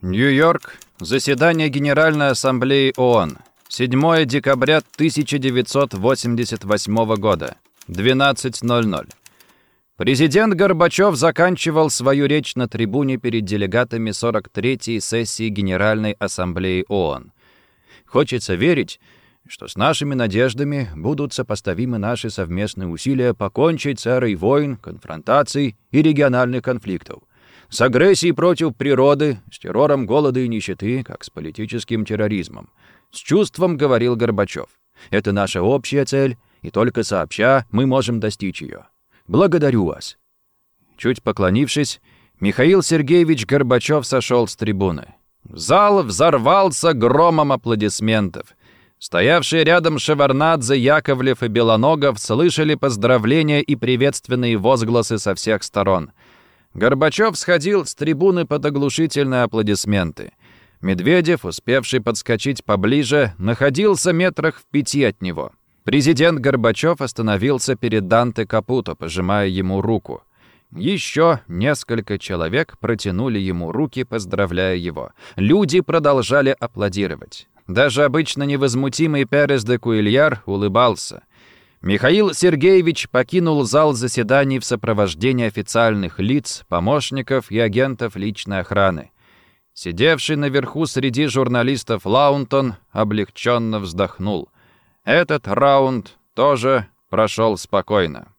Нью-Йорк. Заседание Генеральной Ассамблеи ООН. 7 декабря 1988 года. 12.00. Президент Горбачев заканчивал свою речь на трибуне перед делегатами 43-й сессии Генеральной Ассамблеи ООН. Хочется верить, что с нашими надеждами будут сопоставимы наши совместные усилия покончить с эрой войн, конфронтаций и региональных конфликтов с агрессией против природы, с террором голода и нищеты, как с политическим терроризмом. С чувством говорил Горбачев. Это наша общая цель, и только сообща мы можем достичь ее. Благодарю вас. Чуть поклонившись, Михаил Сергеевич Горбачев сошел с трибуны. Зал взорвался громом аплодисментов. Стоявшие рядом Шеварнадзе, Яковлев и Белоногов слышали поздравления и приветственные возгласы со всех сторон — Горбачев сходил с трибуны под оглушительные аплодисменты. Медведев, успевший подскочить поближе, находился метрах в пяти от него. Президент Горбачев остановился перед Данте Капуто, пожимая ему руку. Еще несколько человек протянули ему руки, поздравляя его. Люди продолжали аплодировать. Даже обычно невозмутимый Перес де Куильяр улыбался. Михаил Сергеевич покинул зал заседаний в сопровождении официальных лиц, помощников и агентов личной охраны. Сидевший наверху среди журналистов Лаунтон облегченно вздохнул. Этот раунд тоже прошел спокойно.